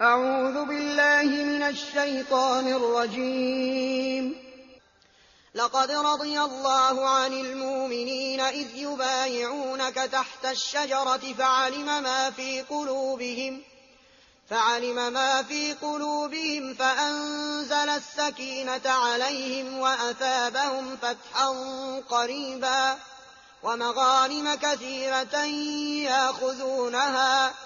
أعوذ بالله من الشيطان الرجيم. لقد رضي الله عن المؤمنين إذ يبايعونك تحت الشجرة فعلم ما في قلوبهم فعلم ما في قلوبهم فأنزل السكينة عليهم وأثابهم فتحا قريبا ومغانم كثيرة يأخذونها.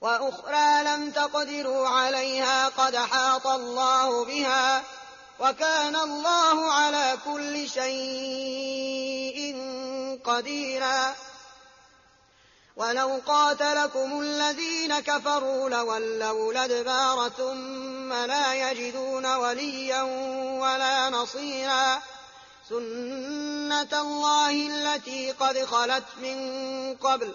وأخرى لم تقدروا عليها قد حاط الله بها وكان الله على كل شيء قديرا. ولو قاتلكم الذين كفروا لولوا الأدبار ثم لا يجدون وليا ولا نصيرا. سنة الله التي قد خلت من قبل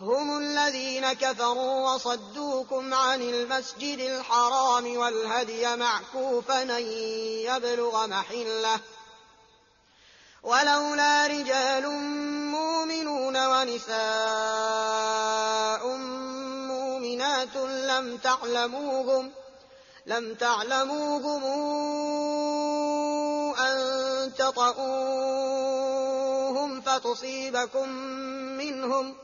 هم الذين كفروا وصدوكم عن المسجد الحرام والهدي معكوفا أن يبلغ محلة. ولولا رجال مؤمنون ونساء مؤمنات لم تعلموهم لم تعلموهم أن تطؤوهم فتصيبكم منهم.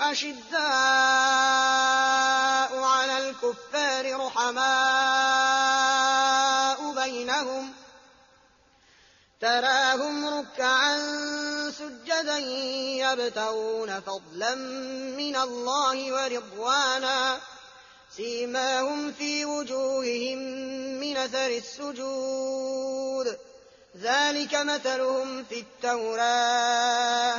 أشداء على الكفار رحماء بينهم. تراهم ركعا سجدا يبتغون فضلا من الله ورضوانا. سيماهم في وجوههم من أثر السجود. ذلك مثلهم في التوراة.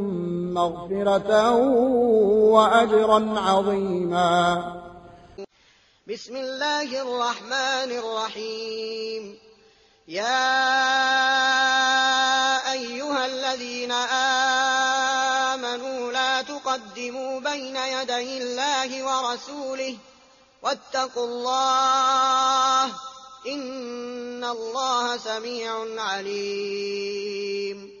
مغفرة وأجرا عظيما. بسم الله الرحمن الرحيم. يا أيها الذين آمنوا لا تقدموا بين يدي الله ورسوله واتقوا الله إن الله سميع عليم.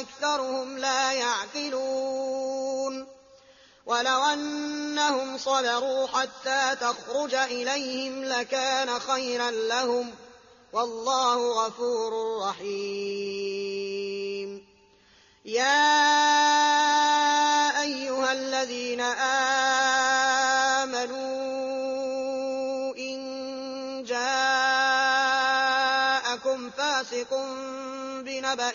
أكثرهم لا يعقلون. ولو أنهم صبروا حتى تخرج إليهم لكان خيرا لهم. والله غفور رحيم. يا أيها الذين آمنوا إن جاءكم فاسق بنبأ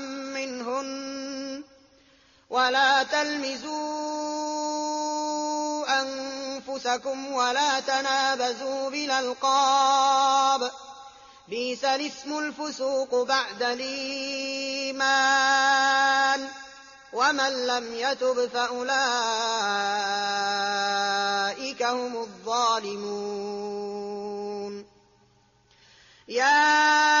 ولا تلمزوا أنفسكم ولا تنابزوا بالألقاب. بئس الاسم الفسوق بعد الإيمان. ومن لم يتب فأولئك هم الظالمون. يا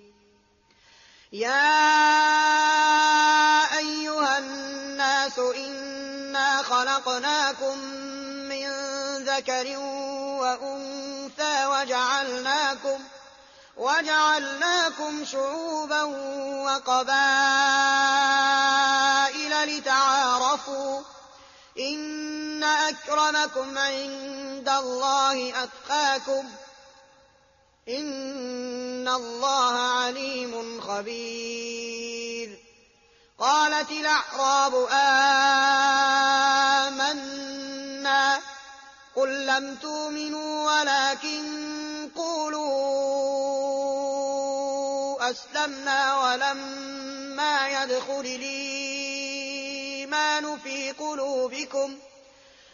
يا أيها الناس إنا خلقناكم من ذكر وأنثى وجعلناكم شعوبا وقبائل لتعارفوا إن أكرمكم عند الله أتقاكم إن الله عليم خبير. قالت الأعراب آمنا. قل لم تؤمنوا ولكن قولوا أسلمنا ولما يدخل الإيمان في قلوبكم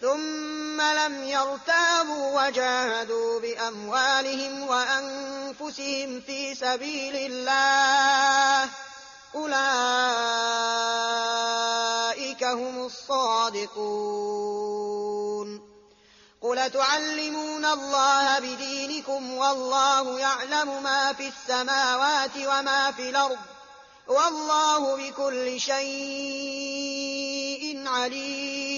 ثم لم يرتابوا وجاهدوا بأموالهم وأنفسهم في سبيل الله. أولئك هم الصادقون. قل تعلمون الله بدينكم والله يعلم ما في السماوات وما في الأرض والله بكل شيء عليم.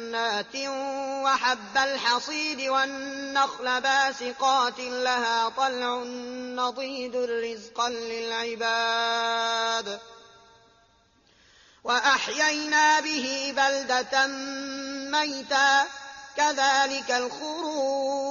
وحب الحصيد والنخل باسقات لها طلع نضيد رزقا للعباد وأحيينا به بلدة ميتا كذلك الخروج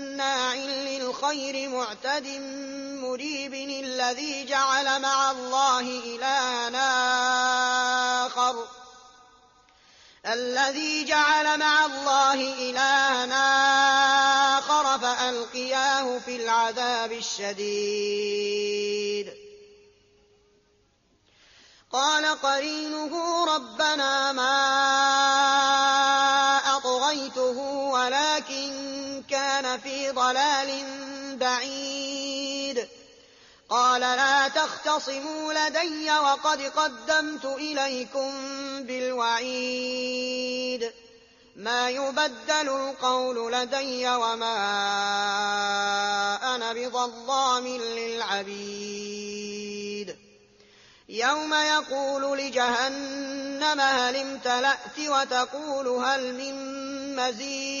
مناع للخير معتد مريب الذي جعل مع الله إلها آخر. الذي جعل مع الله إلها آخر فألقياه في العذاب الشديد. قال قرينه ربنا ما أطغيته ولكن في ضلال بعيد قال لا تختصموا لدي وقد قدمت إليكم بالوعيد ما يبدل القول لدي وما أنا بظلام للعبيد يوم يقول لجهنم هل امتلأت وتقول هل من مزيد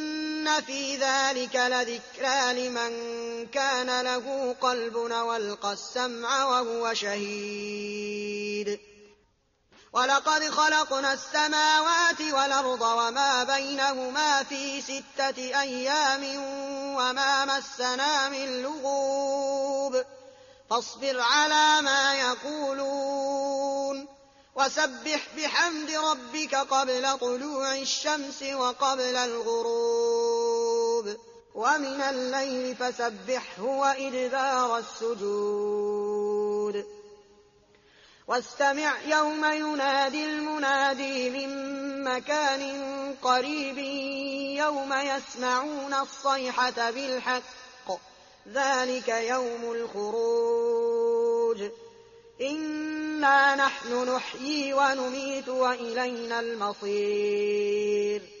في ذلك لذكرى لمن كان له قلب وألقى السمع وهو شهيد. ولقد خلقنا السماوات والأرض وما بينهما في ستة أيام وما مسنا من لغوب. فاصبر على ما يقولون. وسبح بحمد ربك قبل طلوع الشمس وقبل الغروب. ومن الليل فسبحه وإدبار السجود. واستمع يوم ينادي المنادي من مكان قريب يوم يسمعون الصيحة بالحق. ذلك يوم الخروج. إنا نحن نحيي ونميت وإلينا المصير.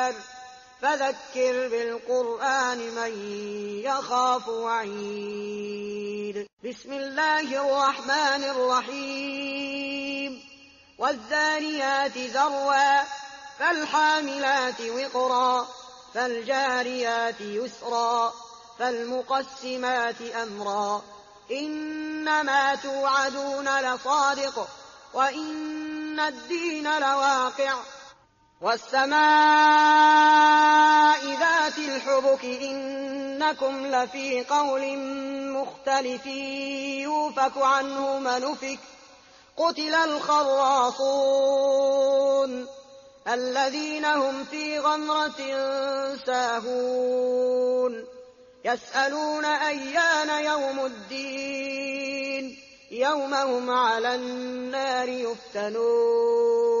فذكر بالقرآن من يخاف وعيد. بسم الله الرحمن الرحيم. والذاريات ذروا فالحاملات وقرا فالجاريات يسرا فالمقسمات أمرا. إنما توعدون لصادق وإن الدين لواقع. والسماء ذات الحبك إنكم لفي قول مختلف يوفك عنه منفك قتل الخراصون الذين هم في غمرة ساهون يسألون أيان يوم الدين يوم هم على النار يفتنون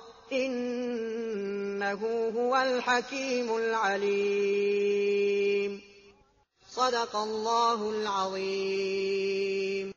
إنه هو الحكيم العليم. صدق الله العظيم.